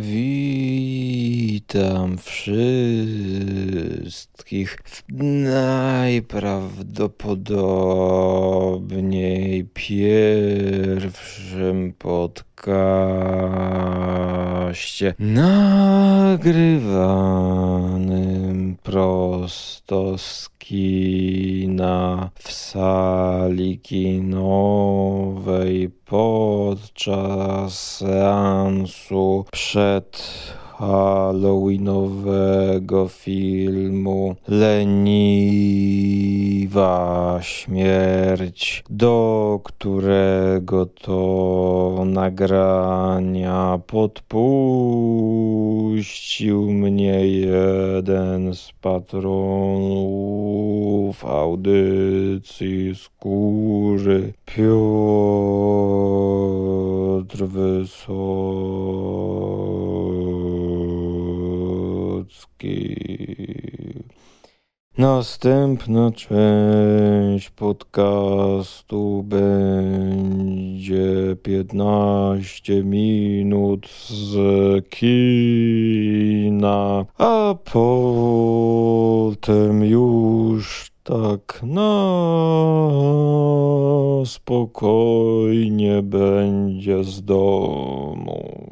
Witam wszystkich w najprawdopodobniej pierwszym podcaście nagrywanym prosto z kina w sali kinowej podczas seansu przed halloweenowego filmu Leniwa Śmierć, do którego to nagrania podpuścił mnie jeden z patronów audycji skóry Piotr Wysocki. Następna część podcastu będzie 15 minut z kina, a potem już tak na spokojnie będzie z domu.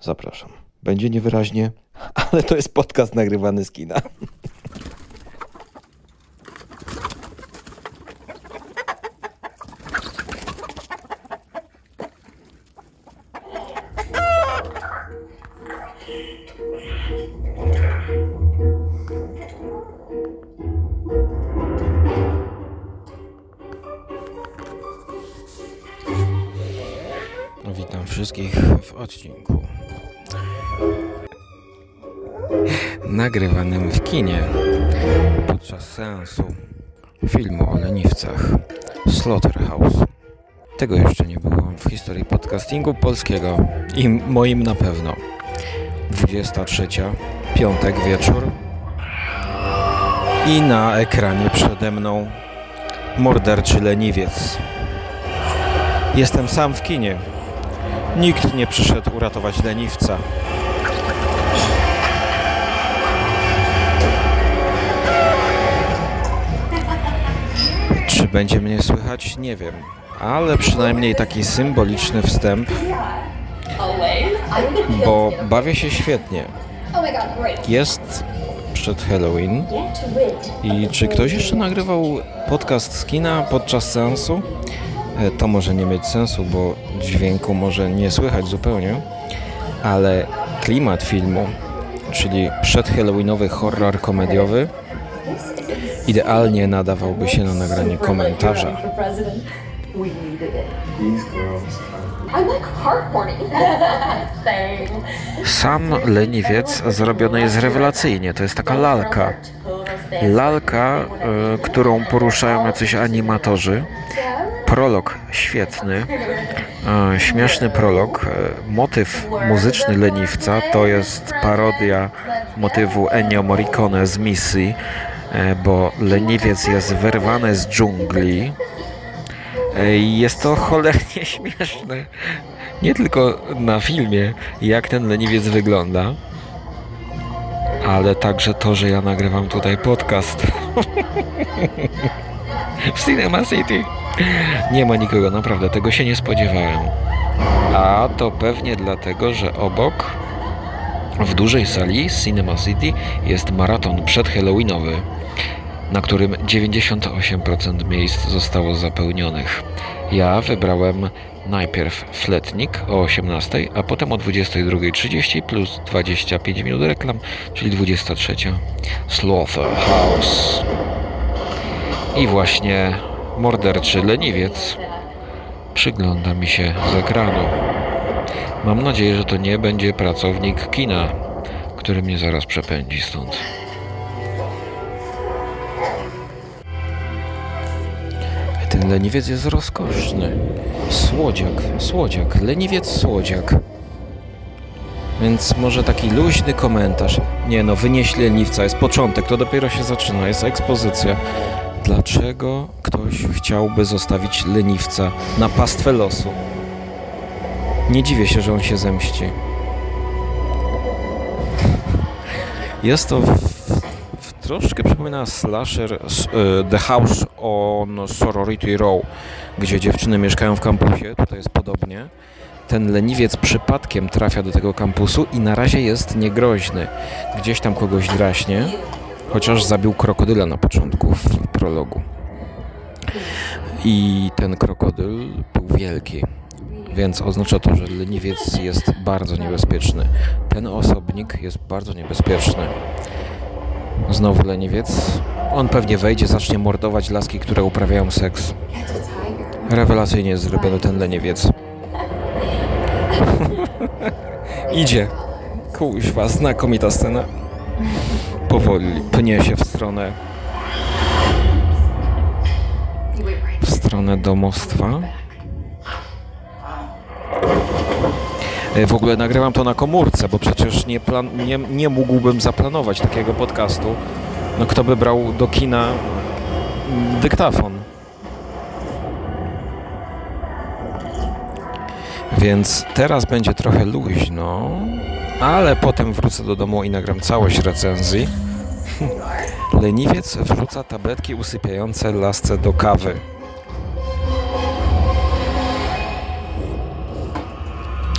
Zapraszam. Będzie niewyraźnie, ale to jest podcast nagrywany z kina. Podcastingu polskiego i moim na pewno. 23, piątek wieczór i na ekranie przede mną morderczy leniwiec. Jestem sam w kinie. Nikt nie przyszedł uratować leniwca. Czy będzie mnie słychać? Nie wiem. Ale przynajmniej taki symboliczny wstęp, bo bawię się świetnie. Jest przed Halloween i czy ktoś jeszcze nagrywał podcast z kina podczas seansu? E, To może nie mieć sensu, bo dźwięku może nie słychać zupełnie, ale klimat filmu, czyli przedhalloweenowy horror komediowy, idealnie nadawałby się na nagranie komentarza. I'm like heartwarming. Same. Sam leniwiec zrobiony jest rewelacyjnie. To jest taka lalka. Lalka, y, którą poruszają jacyś animatorzy. Prolog świetny. y, Śmieszny prolog. y, Motyw muzyczny leniwca to jest parodia motywu Ennio Morricone z misji, y, bo leniwiec jest wyrwany z dżungli. Jest to cholernie śmieszne. Nie tylko na filmie, jak ten leniwiec wygląda, ale także to, że ja nagrywam tutaj podcast. w Cinema City. Nie ma nikogo, naprawdę, tego się nie spodziewałem. A to pewnie dlatego, że obok w dużej sali Cinema City jest maraton przedhalloweenowy, na którym 98% miejsc zostało zapełnionych. Ja wybrałem najpierw fletnik o 18, a potem o 22.30 plus 25 minut reklam, czyli 23. Slaughterhouse. I właśnie morderczy leniwiec przygląda mi się z ekranu. Mam nadzieję, że to nie będzie pracownik kina, który mnie zaraz przepędzi stąd. Leniwiec jest rozkoszny. Słodziak, słodziak, leniwiec, słodziak. Więc może taki luźny komentarz. Nie no, wynieś leniwca, jest początek, to dopiero się zaczyna, jest ekspozycja. Dlaczego ktoś chciałby zostawić leniwca na pastwę losu? Nie dziwię się, że on się zemści. Jest to troszkę przypomina slasher e, The House on Sorority Row, gdzie dziewczyny mieszkają w kampusie, tutaj jest podobnie. Ten leniwiec przypadkiem trafia do tego kampusu i na razie jest niegroźny. Gdzieś tam kogoś draśnie, chociaż zabił krokodyla na początku w prologu. I ten krokodyl był wielki, więc oznacza to, że leniwiec jest bardzo niebezpieczny. Ten osobnik jest bardzo niebezpieczny. Znowu leniwiec. On pewnie wejdzie, zacznie mordować laski, które uprawiają seks. Rewelacyjnie jest zrobiony ten leniwiec. Idzie. Kuźwa, znakomita scena. Powoli pnie się w stronę w stronę domostwa. E, W ogóle nagrywam to na komórce, bo przecież nie, plan, nie, nie mógłbym zaplanować takiego podcastu. No kto by brał do kina mm, dyktafon? Więc teraz będzie trochę luźno, ale potem wrócę do domu i nagram całość recenzji. Leniwiec wrzuca tabletki usypiające lasce do kawy.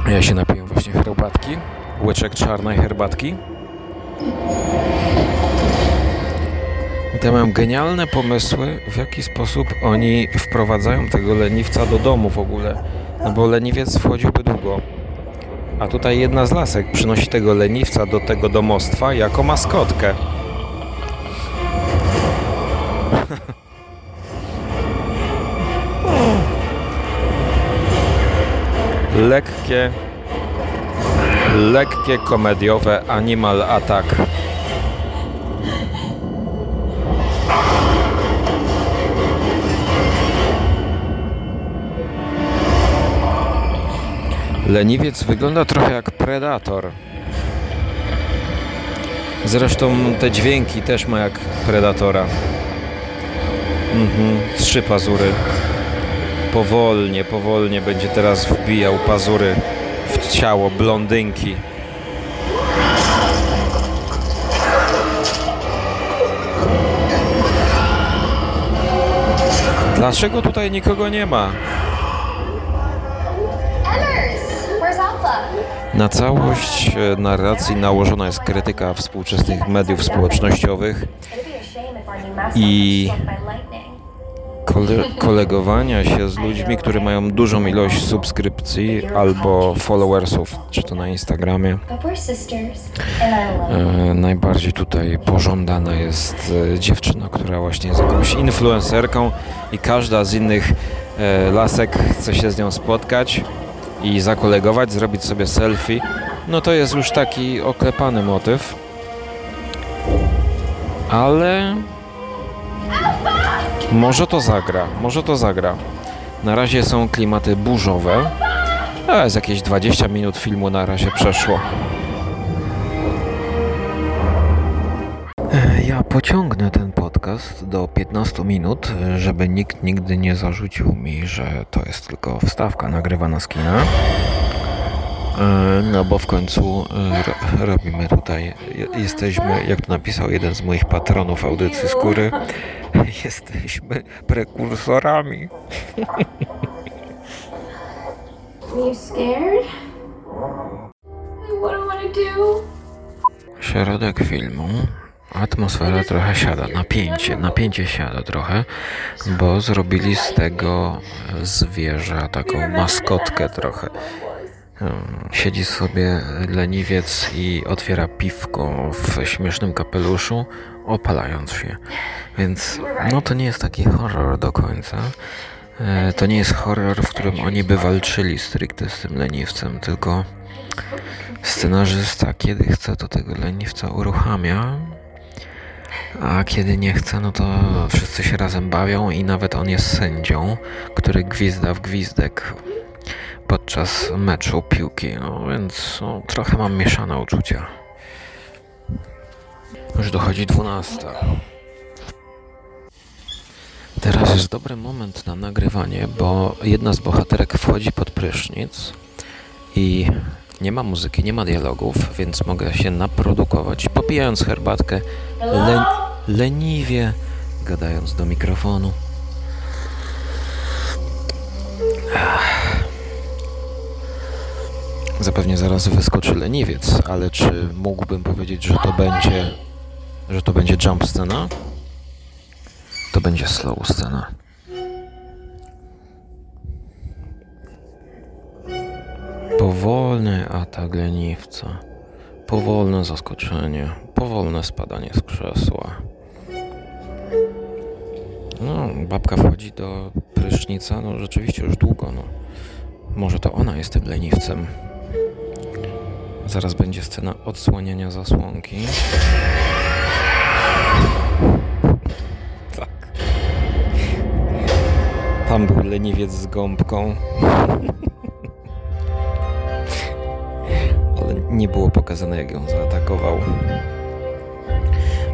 Ja się napiję właśnie herbatki. Łyczek czarnej herbatki. I te mają genialne pomysły, w jaki sposób oni wprowadzają tego leniwca do domu w ogóle. No bo leniwiec wchodziłby długo. A tutaj jedna z lasek przynosi tego leniwca do tego domostwa jako maskotkę. Lekkie, lekkie komediowe Animal Attack. Leniwiec wygląda trochę jak Predator. Zresztą te dźwięki też ma jak Predatora. Mhm, trzy pazury. Powolnie, powolnie będzie teraz wbijał pazury w ciało blondynki. Dlaczego tutaj nikogo nie ma? Na całość e, narracji nałożona jest krytyka współczesnych mediów społecznościowych i kole kkolegowania się z ludźmi, którzy mają dużą ilość subskrypcji albo followersów, czy to na Instagramie. E, najbardziej tutaj pożądana jest e, dziewczyna, która właśnie jest jakąś influencerką i każda z innych e, lasek chce się z nią spotkać i zakolegować, zrobić sobie selfie. No to jest już taki oklepany motyw. Ale może to zagra, może to zagra. Na razie są klimaty burzowe. A z jakieś 20 minut filmu na razie przeszło. Ja pociągnę ten podcast do 15 minut, żeby nikt nigdy nie zarzucił mi, że to jest tylko wstawka nagrywana z kina. E, No bo w końcu e, ro- robimy tutaj, je- jesteśmy, jak to napisał jeden z moich patronów audycji Skóry, jesteśmy prekursorami. Środek filmu. Atmosfera trochę siada, napięcie, napięcie siada trochę, bo zrobili z tego zwierza taką maskotkę trochę. Siedzi sobie leniwiec i otwiera piwko w śmiesznym kapeluszu, opalając się. Więc no to nie jest taki horror do końca. E, To nie jest horror, w którym oni by walczyli stricte z tym leniwcem, tylko scenarzysta, kiedy chce, to tego leniwca uruchamia, a kiedy nie chce, no to wszyscy się razem bawią i nawet on jest sędzią, który gwizda w gwizdek podczas meczu piłki, no więc no, trochę mam mieszane uczucia. Już dochodzi 12. Teraz jest dobry moment na nagrywanie, bo jedna z bohaterek wchodzi pod prysznic i Nie ma muzyki, nie ma dialogów, więc mogę się naprodukować, popijając herbatkę, le leniwie, gadając do mikrofonu. Ach. Zapewnie zaraz wyskoczy leniwiec, ale czy mógłbym powiedzieć, że to będzie, że to będzie jump scena? To będzie slow scena. Powolny atak leniwca. Powolne zaskoczenie. Powolne spadanie z krzesła. No, babka wchodzi do prysznica, no rzeczywiście już długo, no. Może to ona jest tym leniwcem. Zaraz będzie scena odsłaniania zasłonki. Tak. Tam był leniwiec z gąbką. Ale nie było pokazane, jak ją zaatakował.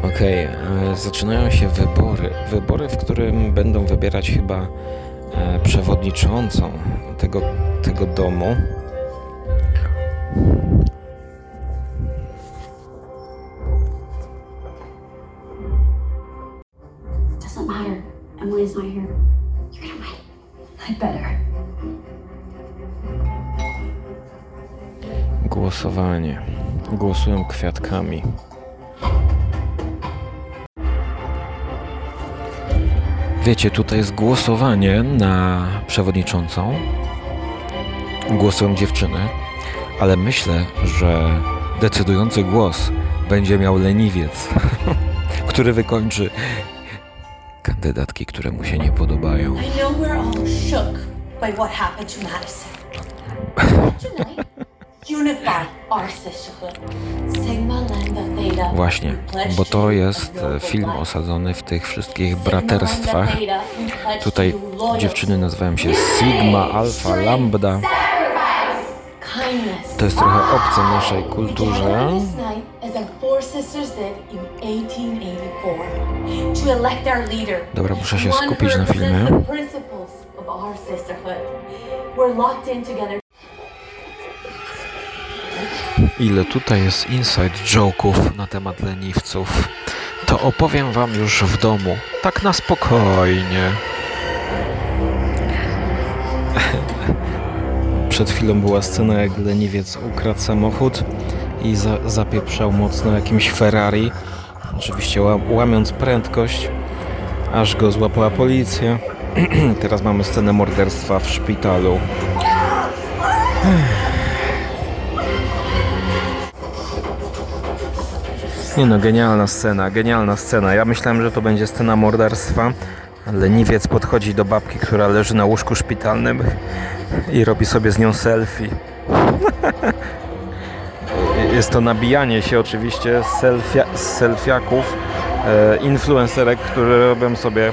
Okej, e, zaczynają się wybory. Wybory, w którym będą wybierać chyba e, przewodniczącą tego, tego domu. Głosowanie. Głosują kwiatkami. Wiecie, tutaj jest głosowanie na przewodniczącą. Głosują dziewczyny, ale myślę, że decydujący głos będzie miał leniwiec, który wykończy kandydatki, które mu się nie podobają. I know we're all shook by what happened to Madison. Właśnie, bo to jest e, film osadzony w tych wszystkich braterstwach. Tutaj dziewczyny nazywają się Sigma, Alpha, Lambda. To jest trochę obce naszej kulturze. This night, as the four sisters did in 1884, to elect our leader. Dobra, muszę się skupić na filmie. Ile tutaj jest inside joke'ów na temat leniwców, to opowiem wam już w domu, tak na spokojnie. Przed chwilą była scena, jak leniwiec ukradł samochód i za, zapieprzał mocno jakimś Ferrari, oczywiście ła, łamiąc prędkość, aż go złapała policja. Teraz mamy scenę morderstwa w szpitalu. Nie no, genialna scena, genialna scena. Ja myślałem, że to będzie scena morderstwa. Leniwiec podchodzi do babki, która leży na łóżku szpitalnym i robi sobie z nią selfie. Jest to nabijanie się oczywiście z, selfia, z selfiaków, e, influencerek, które robią sobie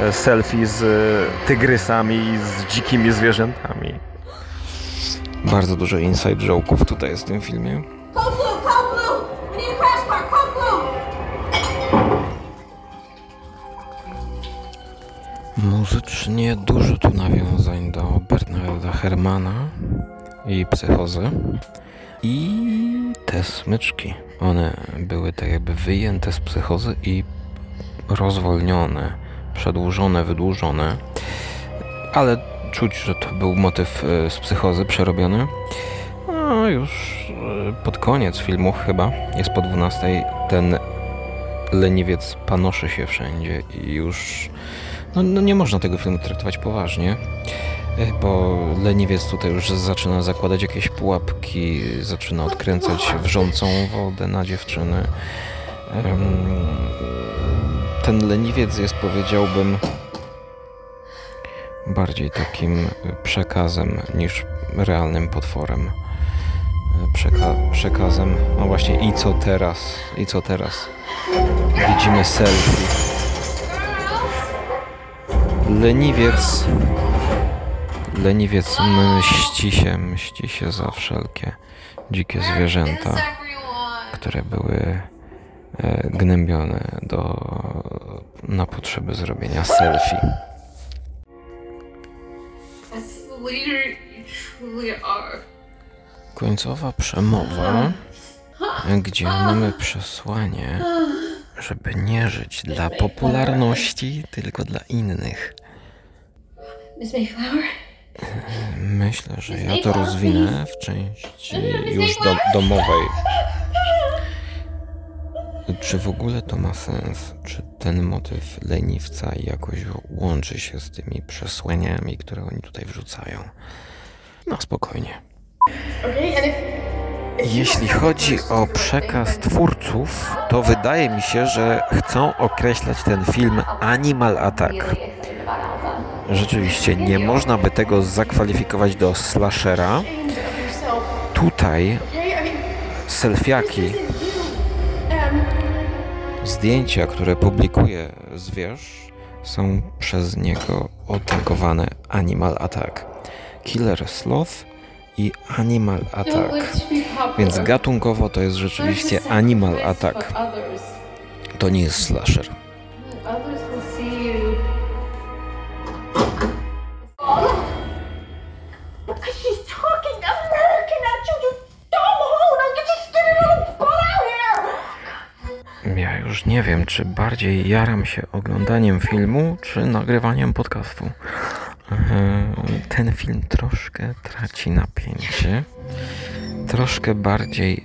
e, selfie z e, tygrysami i z dzikimi zwierzętami. Bardzo dużo inside joke'ów tutaj jest w tym filmie. Muzycznie dużo tu nawiązań do Bernarda Hermana i psychozy. I te smyczki, one były tak jakby wyjęte z psychozy i rozwolnione, przedłużone, wydłużone. Ale czuć, że to był motyw e, z psychozy przerobiony. A już e, pod koniec filmu chyba, jest po 12, ten leniwiec panoszy się wszędzie i już no, no nie można tego filmu traktować poważnie, e, bo leniwiec tutaj już zaczyna zakładać jakieś pułapki, zaczyna odkręcać wrzącą wodę na dziewczyny. Ten leniwiec jest, powiedziałbym, bardziej takim przekazem niż realnym potworem. E, Przeka przekazem, no właśnie i co teraz, i co teraz. Widzimy selfie. Leniwiec. Leniwiec mści się, mści się za wszelkie dzikie zwierzęta, które były e, gnębione do, na potrzeby zrobienia selfie. Końcowa przemowa, gdzie mamy przesłanie, żeby nie żyć dla popularności, tylko dla innych. Miss Mayflower? Myślę, że ja to rozwinę w części już do, domowej. Czy w ogóle to ma sens? Czy ten motyw leniwca jakoś łączy się z tymi przesłaniami, które oni tutaj wrzucają? No spokojnie. Jeśli chodzi o przekaz twórców, to wydaje mi się, że chcą określać ten film Animal Attack. Rzeczywiście, nie można by tego zakwalifikować do slashera. Tutaj selfiaki, zdjęcia, które publikuje zwierz, są przez niego otagowane Animal Attack. Killer Sloth i Animal Attack. Więc gatunkowo to jest rzeczywiście Animal Attack. To nie jest slasher. Już nie wiem, czy bardziej jaram się oglądaniem filmu, czy nagrywaniem podcastu. Ten film troszkę traci napięcie. Troszkę bardziej,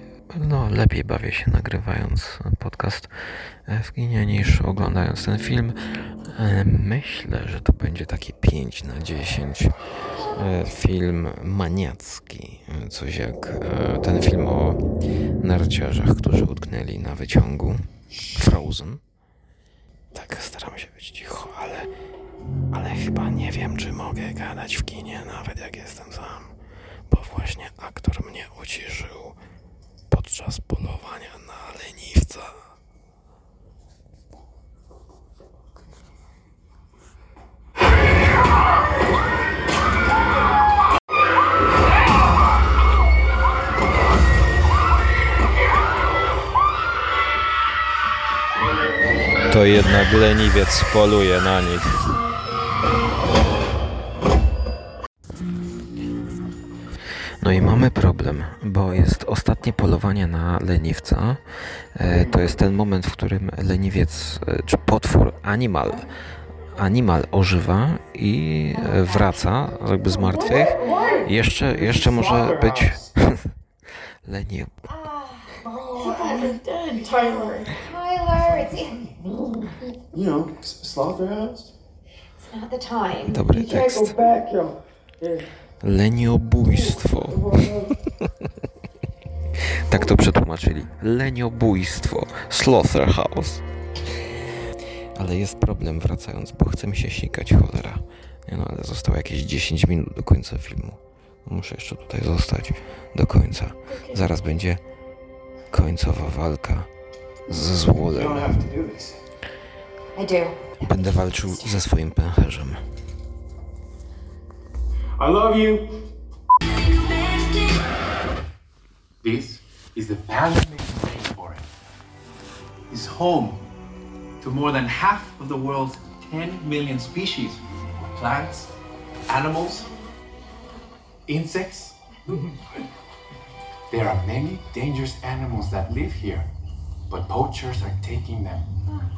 no lepiej bawię się nagrywając podcast w kinie niż oglądając ten film. Myślę, że to będzie takie 5 na 10 e, film maniacki. E, Coś jak e, ten film o narciarzach, którzy utknęli na wyciągu. Frozen. Tak, staram się być cicho, ale, ale chyba nie wiem, czy mogę gadać w kinie, nawet jak jestem sam. Bo właśnie aktor mnie uciszył podczas polowania na leniwca. To jednak leniwiec poluje na nich. No i mamy problem, bo jest ostatnie polowanie na leniwca. E, To jest ten moment, w którym leniwiec, e, czy potwór, animal, animal ożywa i e, wraca jakby z martwych. Jeszcze, jeszcze może być leni... You know, slaughterhouse. it's not the time. Dobry You can't tekst. go back, yo. Yeah. Leniobójstwo. tak to przetłumaczyli. Leniobójstwo. Slaughterhouse. Ale jest problem wracając, bo chce mi się sikać cholera. Nie no, ale zostało jakieś 10 minut do końca filmu. Muszę jeszcze tutaj zostać do końca. Zaraz będzie końcowa walka ze You złolem. don't have to do this. I do. Będę walczył ze swoim pęcherzem. I love you. This is the Amazon rainforest. It's home to more than half of the world's 10 million species of plants, animals, insects. there are many dangerous animals that live here, but poachers are taking them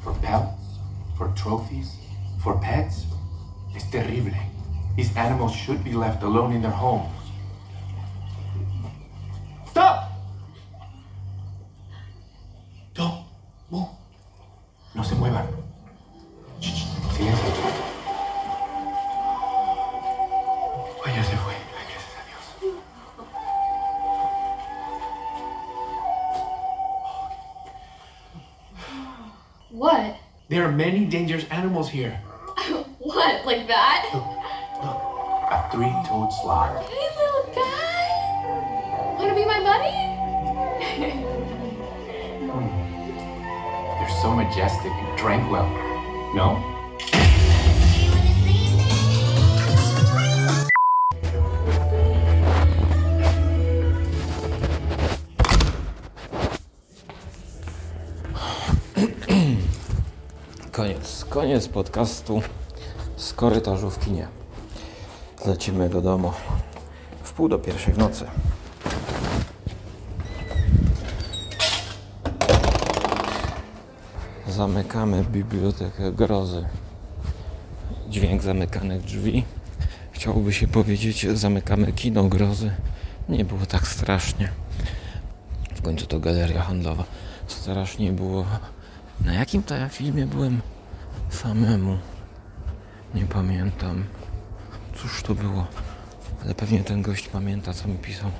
for pelts, for trophies, for pets. It's terrible. These animals should be left alone in their homes. Animals here. What? Like that? Look, a three-toed sloth. Hey, little guy. Wanna be my buddy? Hmm. They're so majestic and tranquil. No? Koniec, koniec podcastu z korytarzówki nie. Lecimy do domu w pół do pierwszej w nocy. Zamykamy bibliotekę grozy. Dźwięk zamykanych drzwi. Chciałoby się powiedzieć, zamykamy kino grozy. Nie było tak strasznie. W końcu to galeria handlowa. Strasznie było na jakim to ja filmie byłem samemu? Nie pamiętam. Cóż to było? Ale pewnie ten gość pamięta, co mi pisał.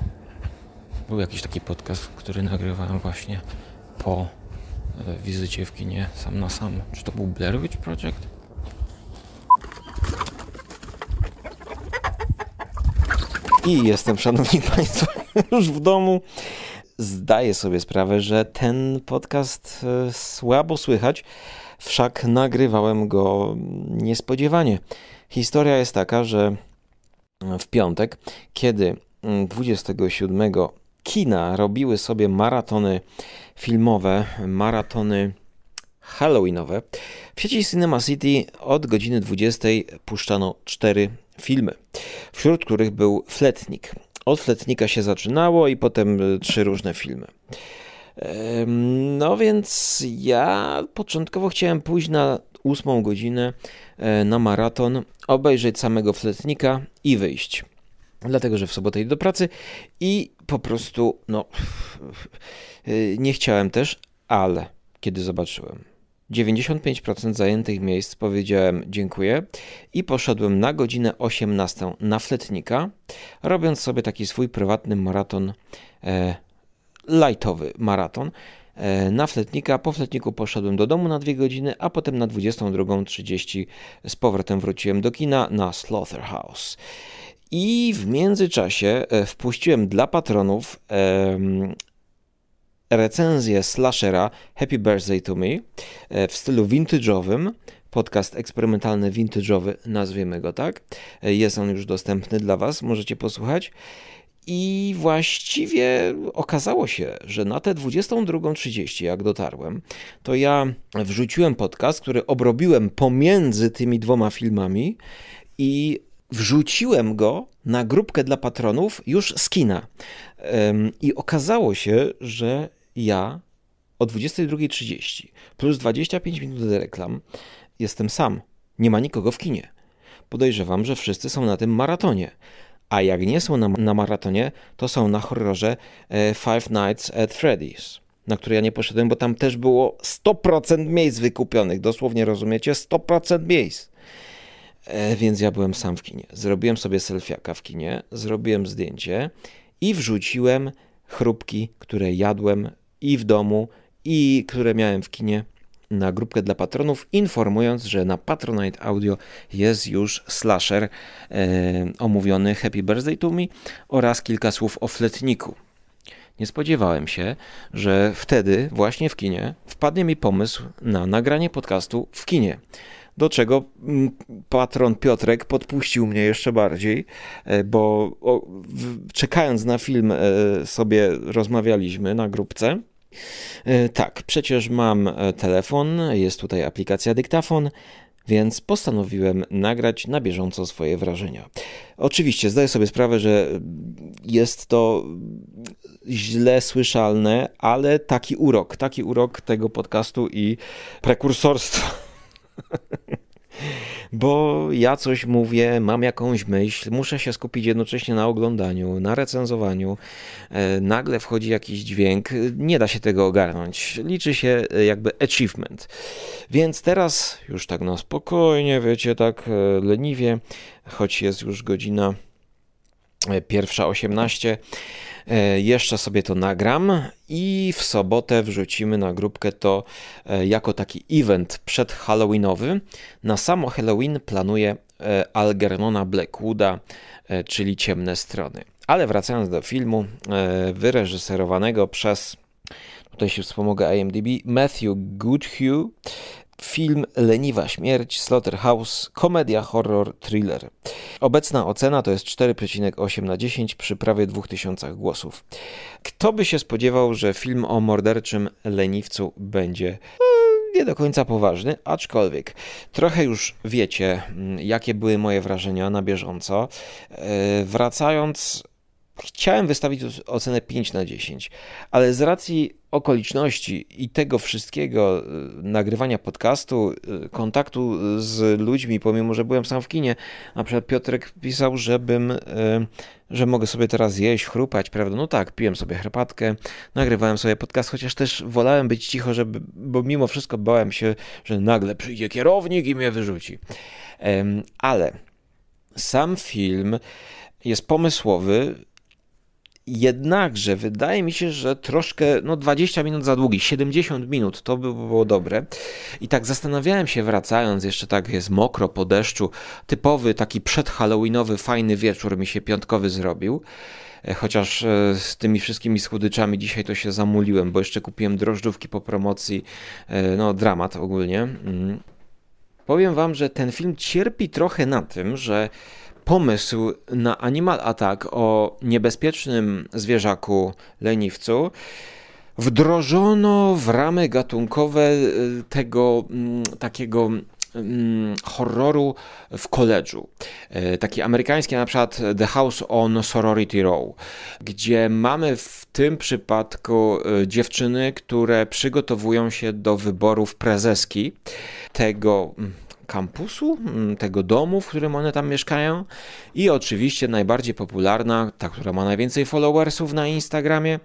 Był jakiś taki podcast, który nagrywałem właśnie po e, wizycie w kinie sam na sam. Czy to był Blair Witch Project? I jestem, szanowni państwo, już w domu. Zdaję sobie sprawę, że ten podcast e, słabo słychać, wszak nagrywałem go niespodziewanie. Historia jest taka, że w piątek, kiedy 27 kina robiły sobie maratony filmowe, maratony halloweenowe, w sieci Cinema City od godziny 20 puszczano cztery filmy, wśród których był Fletnik. Od Fletnika się zaczynało i potem y, trzy różne filmy. No więc ja początkowo chciałem pójść na ósmą godzinę e, na maraton, obejrzeć samego Fletnika i wyjść. Dlatego, że w sobotę idę do pracy i po prostu, no, y, nie chciałem też, ale kiedy zobaczyłem 95% zajętych miejsc, powiedziałem dziękuję i poszedłem na godzinę 18 na Fletnika, robiąc sobie taki swój prywatny maraton, e, lightowy maraton. E, na Fletnika, po Fletniku poszedłem do domu na dwie godziny, a potem na 22.30 z powrotem wróciłem do kina na Slaughterhouse. I w międzyczasie e, wpuściłem dla patronów recenzję slashera Happy Birthday to Me e, w stylu vintage'owym. Podcast eksperymentalny, vintage'owy, nazwiemy go tak. E, Jest on już dostępny dla Was, możecie posłuchać. I właściwie okazało się, że na tę 22.30, jak dotarłem, to ja wrzuciłem podcast, który obrobiłem pomiędzy tymi dwoma filmami i wrzuciłem go na grupkę dla patronów już z kina. I okazało się, że ja o 22.30 plus 25 minut reklam jestem sam. Nie ma nikogo w kinie. Podejrzewam, że wszyscy są na tym maratonie. A jak nie są na, na maratonie, to są na horrorze e, Five Nights at Freddy's, na który ja nie poszedłem, bo tam też było 100% miejsc wykupionych. Dosłownie rozumiecie? 100% miejsc. E, więc ja byłem sam w kinie. Zrobiłem sobie selfiaka w kinie, zrobiłem zdjęcie i wrzuciłem chrupki, które jadłem i w domu, i które miałem w kinie na grupkę dla patronów, informując, że na Patronite Audio jest już slasher e, omówiony Happy Birthday to Me oraz kilka słów o fletniku. Nie spodziewałem się, że wtedy, właśnie w kinie, wpadnie mi pomysł na nagranie podcastu w kinie. Do czego mm, patron Piotrek podpuścił mnie jeszcze bardziej, e, bo czekając na film e, sobie rozmawialiśmy na grupce. E, Tak, przecież mam telefon, jest tutaj aplikacja dyktafon, więc postanowiłem nagrać na bieżąco swoje wrażenia. Oczywiście zdaję sobie sprawę, że jest to źle słyszalne, ale taki urok, taki urok tego podcastu i prekursorstwa. Bo ja coś mówię, mam jakąś myśl, muszę się skupić jednocześnie na oglądaniu, na recenzowaniu. E, Nagle wchodzi jakiś dźwięk, nie da się tego ogarnąć. Liczy się e, jakby achievement. Więc teraz już tak na spokojnie, wiecie, tak e, leniwie, choć jest już godzina pierwsza 18. E, Jeszcze sobie to nagram i w sobotę wrzucimy na grupkę to e, jako taki event przedhalloweenowy. Na samo Halloween planuję e, Algernona Blackwooda, czyli Ciemne Strony. Ale wracając do filmu, wyreżyserowanego przez, tutaj się wspomogę IMDb, Matthew Goodhue, Film Leniwa Śmierć, Slaughterhouse, komedia, horror, thriller. Obecna ocena to jest 4,8 na 10 przy prawie 2000 głosów. Kto by się spodziewał, że film o morderczym leniwcu będzie e, nie do końca poważny, aczkolwiek trochę już wiecie, mm, jakie były moje wrażenia na bieżąco. E, Wracając chciałem wystawić ocenę 5 na 10, ale z racji okoliczności i tego wszystkiego, y, nagrywania podcastu, y, kontaktu z ludźmi, pomimo że byłem sam w kinie, na przykład Piotrek pisał, żebym, y, że mogę sobie teraz jeść, chrupać, prawda? No tak, piłem sobie herbatkę, nagrywałem sobie podcast, chociaż też wolałem być cicho, żeby, bo mimo wszystko bałem się, że nagle przyjdzie kierownik i mnie wyrzuci. Ale sam film jest pomysłowy, Jednakże wydaje mi się, że troszkę, no 20 minut za długi, 70 minut to by było dobre. I tak zastanawiałem się wracając, jeszcze tak jest mokro po deszczu, typowy taki przedhalloweenowy fajny wieczór mi się piątkowy zrobił. E, chociaż e, z tymi wszystkimi słodyczami dzisiaj to się zamuliłem, bo jeszcze kupiłem drożdżówki po promocji. E, no, dramat ogólnie. Mm. Powiem wam, że ten film cierpi trochę na tym, że pomysł na Animal Attack o niebezpiecznym zwierzaku leniwcu wdrożono w ramy gatunkowe y, tego mm, takiego mm, horroru w koledżu. Y, taki amerykański na przykład The House on Sorority Row, gdzie mamy w tym przypadku y, dziewczyny, które przygotowują się do wyborów prezeski tego mm, kampusu, mm, tego domu, w którym one tam mieszkają. I oczywiście najbardziej popularna, ta, która ma najwięcej followersów na Instagramie,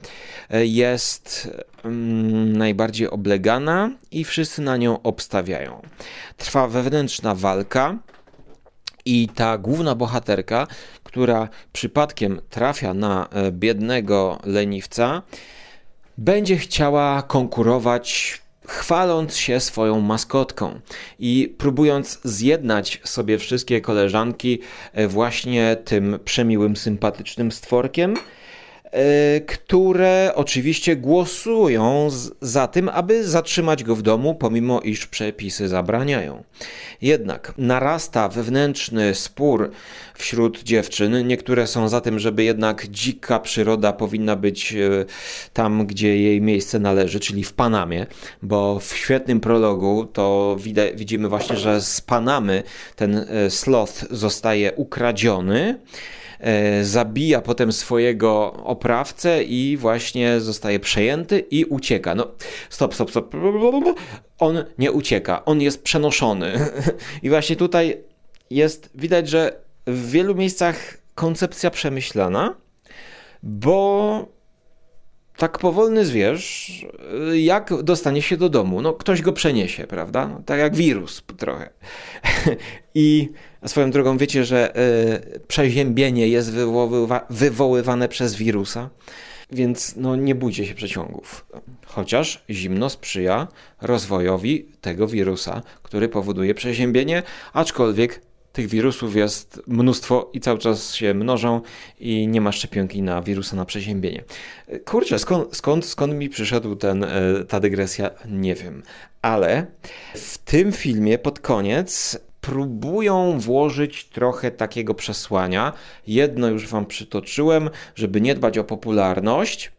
e, jest mm, najbardziej oblegana i wszyscy na nią obstawiają. Trwa wewnętrzna walka. I ta główna bohaterka, która przypadkiem trafia na e, biednego leniwca, będzie chciała konkurować chwaląc się swoją maskotką i próbując zjednać sobie wszystkie koleżanki e, właśnie tym przemiłym, sympatycznym stworkiem, które oczywiście głosują za tym, aby zatrzymać go w domu, pomimo iż przepisy zabraniają. Jednak narasta wewnętrzny spór wśród dziewczyn. Niektóre są za tym, żeby jednak dzika przyroda powinna być e, tam, gdzie jej miejsce należy, czyli w Panamie, bo w świetnym prologu to widzimy właśnie, że z Panamy ten e, sloth zostaje ukradziony. E, zabija potem swojego oprawcę i właśnie zostaje przejęty i ucieka. No, stop, stop, stop. On nie ucieka, on jest przenoszony. I właśnie tutaj jest widać, że w wielu miejscach koncepcja przemyślana, bo tak powolny zwierz, jak dostanie się do domu? No, ktoś go przeniesie, prawda? No, tak jak wirus trochę. I swoją drogą wiecie, że y, przeziębienie jest wywoływa wywoływane przez wirusa, więc no, nie bójcie się przeciągów. Chociaż zimno sprzyja rozwojowi tego wirusa, który powoduje przeziębienie, aczkolwiek tych wirusów jest mnóstwo i cały czas się mnożą i nie ma szczepionki na wirusa na przeziębienie. Kurczę, skąd, skąd, skąd mi przyszedł ten, e, ta dygresja? Nie wiem. Ale w tym filmie pod koniec próbują włożyć trochę takiego przesłania. Jedno już wam przytoczyłem, żeby nie dbać o popularność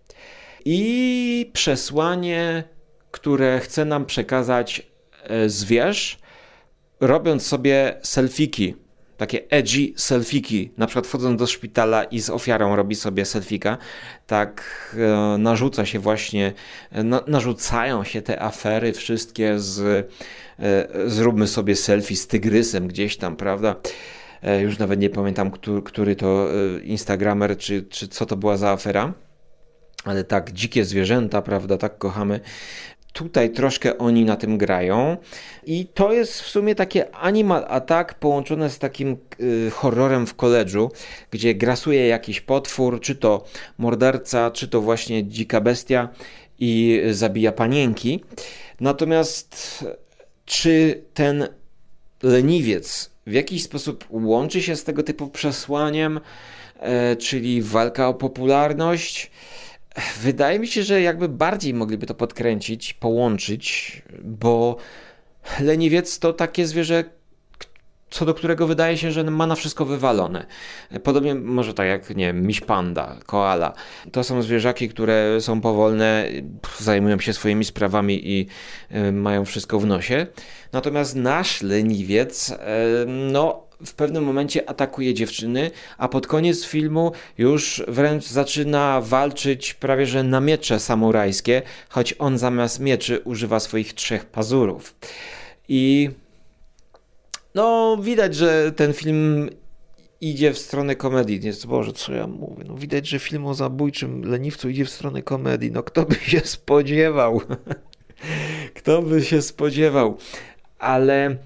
i przesłanie, które chce nam przekazać e, zwierz, robiąc sobie selfiki, takie edgy selfiki, na przykład wchodząc do szpitala i z ofiarą robi sobie selfika, tak e, narzuca się właśnie, na, narzucają się te afery wszystkie z e, zróbmy sobie selfie z tygrysem gdzieś tam, prawda? E, już nawet nie pamiętam, który, który to e, Instagramer, czy, czy co to była za afera ale tak dzikie zwierzęta, prawda, tak kochamy. Tutaj troszkę oni na tym grają i to jest w sumie takie Animal Attack połączone z takim y, horrorem w koledżu, gdzie grasuje jakiś potwór, czy to morderca, czy to właśnie dzika bestia i zabija panienki. Natomiast czy ten leniwiec w jakiś sposób łączy się z tego typu przesłaniem, e, czyli walka o popularność? Wydaje mi się, że jakby bardziej mogliby to podkręcić, połączyć, bo leniwiec to takie zwierzę, co do którego wydaje się, że ma na wszystko wywalone. Podobnie może tak jak, nie wiem, miś panda, koala. To są zwierzaki, które są powolne, zajmują się swoimi sprawami i y, mają wszystko w nosie. Natomiast nasz leniwiec, y, no w pewnym momencie atakuje dziewczyny, a pod koniec filmu już wręcz zaczyna walczyć prawie że na miecze samurajskie, choć on zamiast mieczy używa swoich trzech pazurów. I no, widać, że ten film idzie w stronę komedii. Nie, Boże, co ja mówię? No, widać, że film o zabójczym leniwcu idzie w stronę komedii. No, kto by się spodziewał? kto by się spodziewał? Ale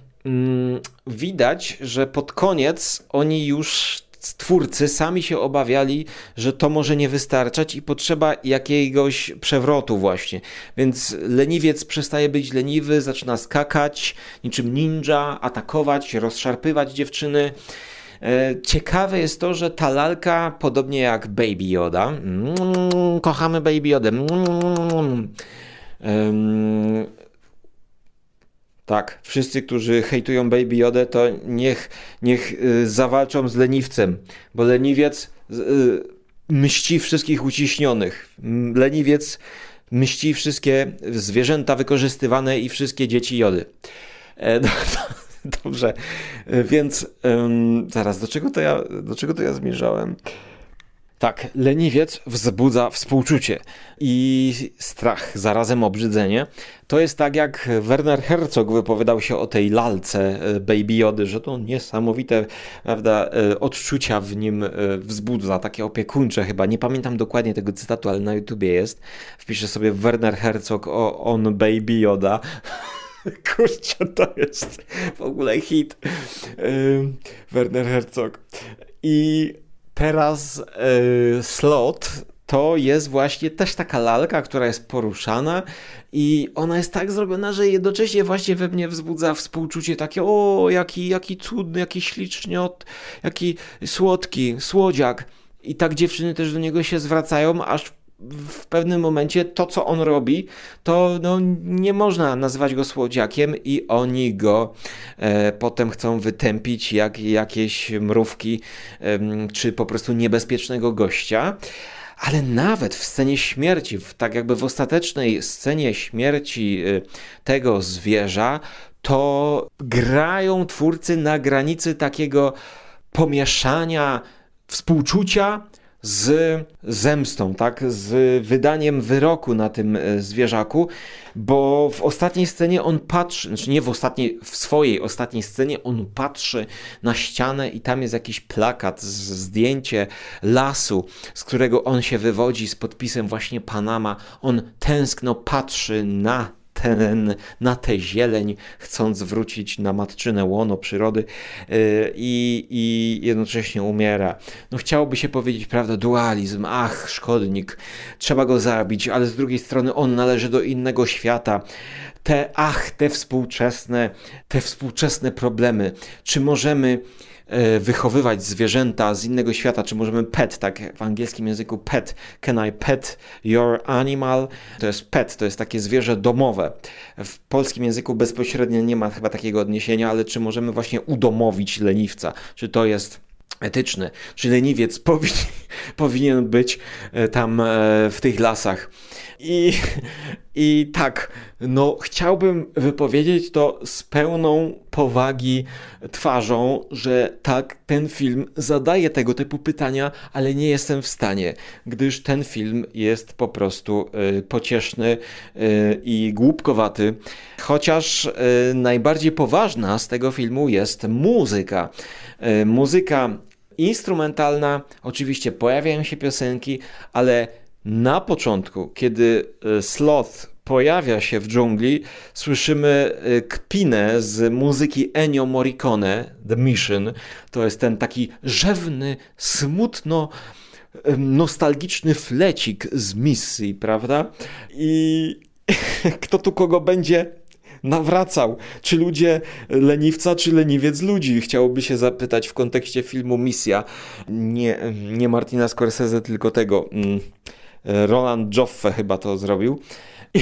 widać, że pod koniec oni już twórcy sami się obawiali, że to może nie wystarczać i potrzeba jakiegoś przewrotu właśnie. Więc leniwiec przestaje być leniwy, zaczyna skakać niczym ninja, atakować, rozszarpywać dziewczyny. E, Ciekawe jest to, że ta lalka, podobnie jak Baby Yoda, mm, kochamy Baby Yoda, mm, em, tak, wszyscy, którzy hejtują Baby Yodę, to niech, niech y, zawalczą z leniwcem, bo leniwiec y, mści wszystkich uciśnionych. Leniwiec mści wszystkie zwierzęta wykorzystywane i wszystkie dzieci Jody. E, no, dobrze, E, więc zaraz, do czego, to ja, do czego to ja zmierzałem? Tak, leniwiec wzbudza współczucie i strach, zarazem obrzydzenie. To jest tak, jak Werner Herzog wypowiadał się o tej lalce e, Baby Jody, że to niesamowite prawda, e, odczucia w nim e, wzbudza, takie opiekuńcze chyba. Nie pamiętam dokładnie tego cytatu, ale na YouTubie jest. Wpiszę sobie Werner Herzog o On Baby Yoda. Kurczę, to jest w ogóle hit. Werner Herzog. I teraz yy, slot to jest właśnie też taka lalka, która jest poruszana i ona jest tak zrobiona, że jednocześnie właśnie we mnie wzbudza współczucie takie o, jaki, jaki cudny, jaki śliczniot, jaki słodki, słodziak. I tak dziewczyny też do niego się zwracają, aż w pewnym momencie to, co on robi, to no, nie można nazywać go słodziakiem i oni go e, potem chcą wytępić jak jakieś mrówki em, czy po prostu niebezpiecznego gościa. Ale nawet w scenie śmierci, w, tak jakby w ostatecznej scenie śmierci y, tego zwierza, to grają twórcy na granicy takiego pomieszania współczucia z zemstą, tak, z wydaniem wyroku na tym e, zwierzaku, bo w ostatniej scenie on patrzy, znaczy nie w ostatniej, w swojej ostatniej scenie on patrzy na ścianę i tam jest jakiś plakat, zdjęcie lasu, z którego on się wywodzi z podpisem właśnie Panama. On tęskno patrzy na ten, na tę zieleń, chcąc wrócić na matczyne łono przyrody yy, i, i jednocześnie umiera. No chciałoby się powiedzieć, prawda, dualizm, ach, szkodnik, trzeba go zabić, ale z drugiej strony on należy do innego świata. Te, ach, te współczesne, te współczesne problemy. Czy możemy wychowywać zwierzęta z innego świata, czy możemy pet, tak w angielskim języku pet, can I pet your animal? To jest pet, to jest takie zwierzę domowe. W polskim języku bezpośrednio nie ma chyba takiego odniesienia, ale czy możemy właśnie udomowić leniwca? Czy to jest etyczne? Czy leniwiec powinien, powinien być e, tam e, w tych lasach? I, I tak, no chciałbym wypowiedzieć to z pełną powagi twarzą, że tak, ten film zadaje tego typu pytania, ale nie jestem w stanie, gdyż ten film jest po prostu y, pocieszny y, i głupkowaty. Chociaż y, najbardziej poważna z tego filmu jest muzyka. Y, muzyka instrumentalna, oczywiście pojawiają się piosenki, ale na początku, kiedy e, Sloth pojawia się w dżungli, słyszymy e, kpinę z muzyki Ennio Morricone, The Mission. To jest ten taki rzewny, smutno nostalgiczny flecik z misji, prawda? I kto tu kogo będzie nawracał? Czy ludzie leniwca, czy leniwiec ludzi? Chciałoby się zapytać w kontekście filmu Misja. Nie, nie Martina Scorsese, tylko tego. mm, Roland Joffe chyba to zrobił. I,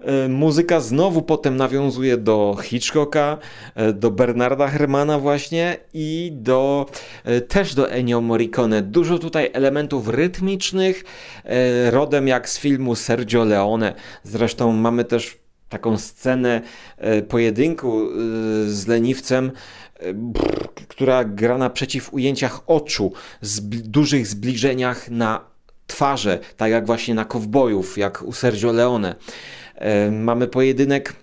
e, muzyka znowu potem nawiązuje do Hitchcocka, e, do Bernarda Hermana właśnie i do e, też do Ennio Morricone. Dużo tutaj elementów rytmicznych, e, rodem jak z filmu Sergio Leone. Zresztą mamy też taką scenę e, pojedynku e, z leniwcem, e, która gra na przeciw ujęciach oczu, zbli- dużych zbliżeniach na twarze, tak jak właśnie na kowbojów, jak u Sergio Leone. E, Mamy pojedynek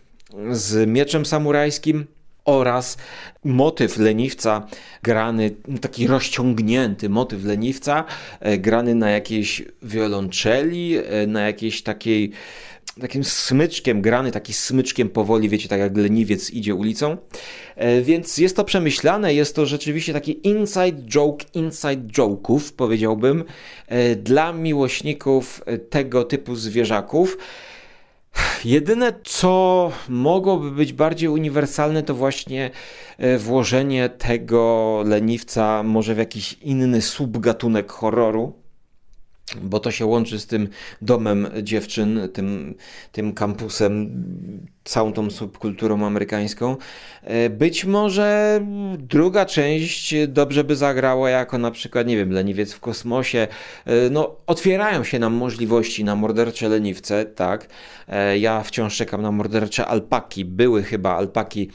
z mieczem samurajskim oraz motyw leniwca grany, taki rozciągnięty motyw leniwca e, grany na jakiejś wiolonczeli, e, na jakiejś takiej takim smyczkiem, grany taki smyczkiem powoli, wiecie, tak jak leniwiec idzie ulicą. E, Więc jest to przemyślane, jest to rzeczywiście taki inside joke, inside joke'ów, powiedziałbym, e, dla miłośników tego typu zwierzaków. Jedyne, co mogłoby być bardziej uniwersalne, to właśnie e, włożenie tego leniwca może w jakiś inny subgatunek horroru bo to się łączy z tym domem dziewczyn, tym, tym kampusem, całą tą subkulturą amerykańską. E, Być może druga część dobrze by zagrała jako na przykład, nie wiem, Leniwiec w kosmosie. E, No, otwierają się nam możliwości na mordercze leniwce, tak. E, Ja wciąż czekam na mordercze alpaki. Były chyba alpaki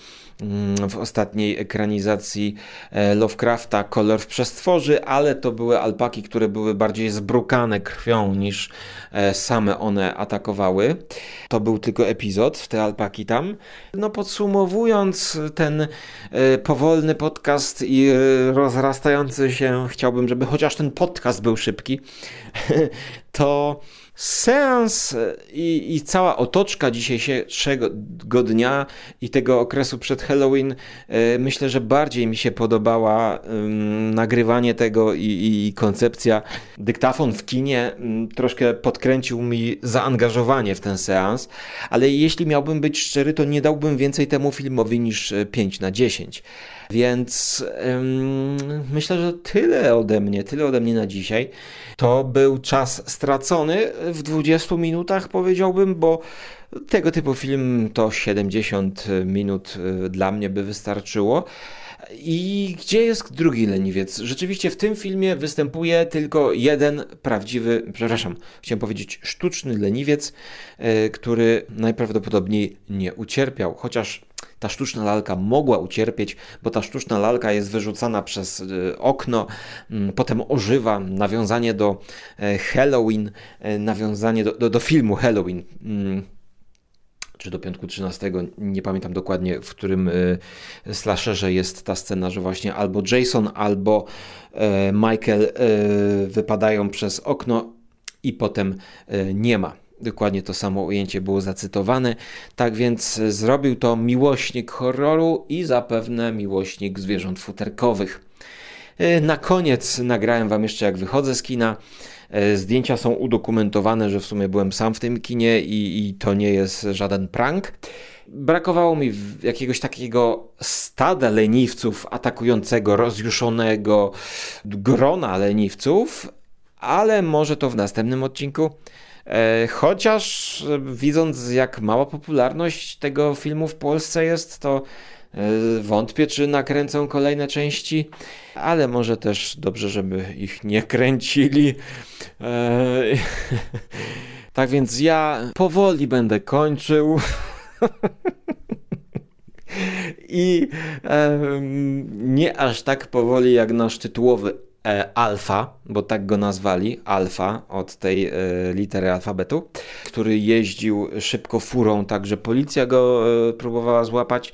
w ostatniej ekranizacji e, Lovecrafta Kolor w przestworzy, ale to były alpaki, które były bardziej zbrukane krwią niż e, same one atakowały. To był tylko epizod, te alpaki tam. No podsumowując ten e, powolny podcast i rozrastający się, chciałbym, żeby chociaż ten podcast był szybki, to Seans e, i, i cała otoczka dzisiejszego dnia i tego okresu przed Halloween, e, myślę, że bardziej mi się podobała nagrywanie tego i, i, i koncepcja. Dyktafon w kinie ym, troszkę podkręcił mi zaangażowanie w ten seans, ale jeśli miałbym być szczery, to nie dałbym więcej temu filmowi niż e, 5 na 10. Więc ym, myślę, że tyle ode mnie, tyle ode mnie na dzisiaj. To był czas stracony w 20 minutach, powiedziałbym, bo tego typu film to 70 minut y, dla mnie by wystarczyło. I gdzie jest drugi leniwiec? Rzeczywiście w tym filmie występuje tylko jeden prawdziwy, przepraszam, chciałem powiedzieć sztuczny leniwiec, y, który najprawdopodobniej nie ucierpiał, chociaż ta sztuczna lalka mogła ucierpieć, bo ta sztuczna lalka jest wyrzucana przez y, okno, mm, potem ożywa, nawiązanie do e, Halloween, e, nawiązanie do, do, do filmu Halloween. mm, Czy do piątku 13, nie pamiętam dokładnie, w którym y, slasherze jest ta scena, że właśnie albo Jason, albo e, Michael wypadają przez okno i potem nie ma. Dokładnie to samo ujęcie było zacytowane. Tak więc zrobił to miłośnik horroru i zapewne miłośnik zwierząt futerkowych. E, Na koniec nagrałem Wam jeszcze, jak wychodzę z kina. E, Zdjęcia są udokumentowane, że w sumie byłem sam w tym kinie i, i to nie jest żaden prank. Brakowało mi jakiegoś takiego stada leniwców atakującego, rozjuszonego grona leniwców, ale może to w następnym odcinku. E, Chociaż e, widząc jak mała popularność tego filmu w Polsce jest, to e, wątpię, czy nakręcą kolejne części, ale może też dobrze, żeby ich nie kręcili. E, Tak więc ja powoli będę kończył. I em, nie aż tak powoli jak nasz tytułowy e, Alfa, bo tak go nazwali, Alfa od tej e, litery alfabetu, który jeździł szybko furą, tak że policja go e, próbowała złapać.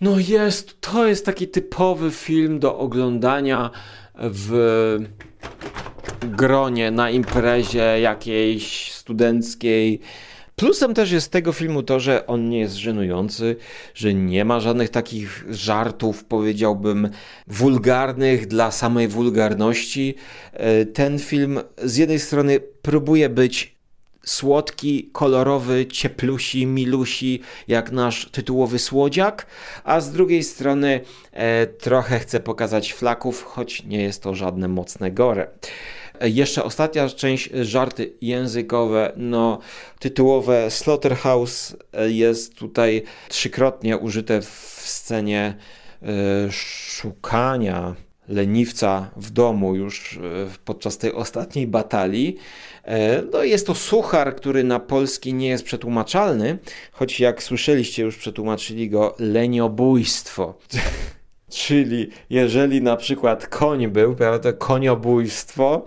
No jest, to jest taki typowy film do oglądania w gronie na imprezie jakiejś studenckiej. Plusem też jest tego filmu to, że on nie jest żenujący, że nie ma żadnych takich żartów, powiedziałbym, wulgarnych dla samej wulgarności. E, Ten film z jednej strony próbuje być słodki, kolorowy, cieplusi, milusi, jak nasz tytułowy słodziak, a z drugiej strony e, trochę chce pokazać flaków, choć nie jest to żadne mocne gore. E, Jeszcze ostatnia część, e, żarty językowe, no tytułowe Slaughterhouse e, jest tutaj trzykrotnie użyte w scenie szukania leniwca w domu już podczas tej ostatniej batalii. No jest to suchar, który na polski nie jest przetłumaczalny, choć jak słyszeliście już przetłumaczyli go leniobójstwo. Czyli jeżeli na przykład koń był, prawda, koniobójstwo,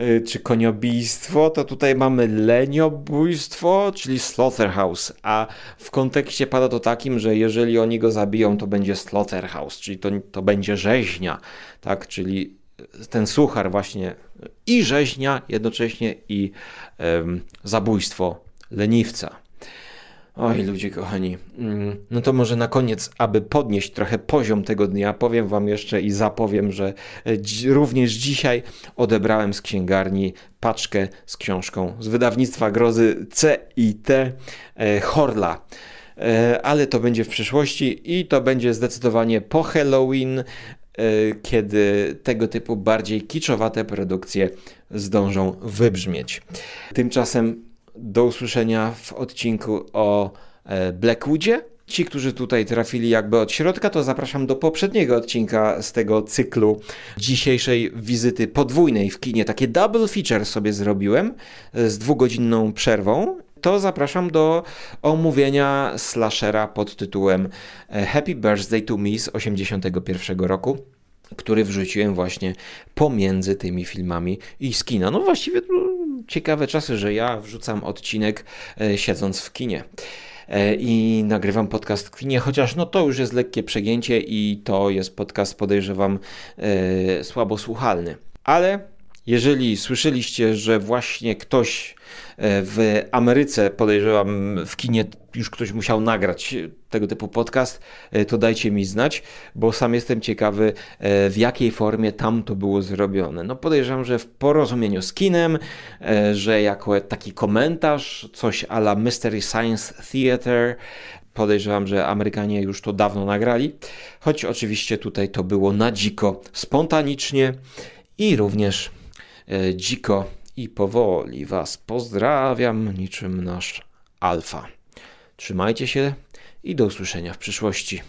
y, czy koniobijstwo, to tutaj mamy leniobójstwo, czyli slaughterhouse, a w kontekście pada to takim, że jeżeli oni go zabiją, to będzie slaughterhouse, czyli to, to będzie rzeźnia, tak, czyli ten suchar właśnie i rzeźnia jednocześnie i zabójstwo leniwca. Oj, ludzie kochani. Mm, No to może na koniec, aby podnieść trochę poziom tego dnia, powiem Wam jeszcze i zapowiem, że e, również dzisiaj odebrałem z księgarni paczkę z książką z wydawnictwa grozy C i T e, Horla. E, Ale to będzie w przyszłości i to będzie zdecydowanie po Halloween, kiedy tego typu bardziej kiczowate produkcje zdążą wybrzmieć. Tymczasem do usłyszenia w odcinku o e, Blackwoodzie. Ci, którzy tutaj trafili jakby od środka, to zapraszam do poprzedniego odcinka z tego cyklu dzisiejszej wizyty podwójnej w kinie. Takie double feature sobie zrobiłem z dwugodzinną przerwą. To zapraszam do omówienia slashera pod tytułem e, Happy Birthday to Me z 81 roku który wrzuciłem właśnie pomiędzy tymi filmami i z kina. No właściwie ciekawe czasy, że ja wrzucam odcinek e, siedząc w kinie. E, I nagrywam podcast w kinie, chociaż no to już jest lekkie przegięcie i to jest podcast, podejrzewam, e, słabo słuchalny. Ale jeżeli słyszeliście, że właśnie ktoś e, w Ameryce, podejrzewam w kinie już ktoś musiał nagrać tego typu podcast, e, to dajcie mi znać, bo sam jestem ciekawy e, w jakiej formie tam to było zrobione. No podejrzewam, że w porozumieniu z kinem, że jako taki komentarz, coś a la Mystery Science Theater, Podejrzewam, że Amerykanie już to dawno nagrali, choć oczywiście tutaj to było na dziko, spontanicznie i również dziko i powoli Was pozdrawiam, niczym nasz Alfa. Trzymajcie się i do usłyszenia w przyszłości.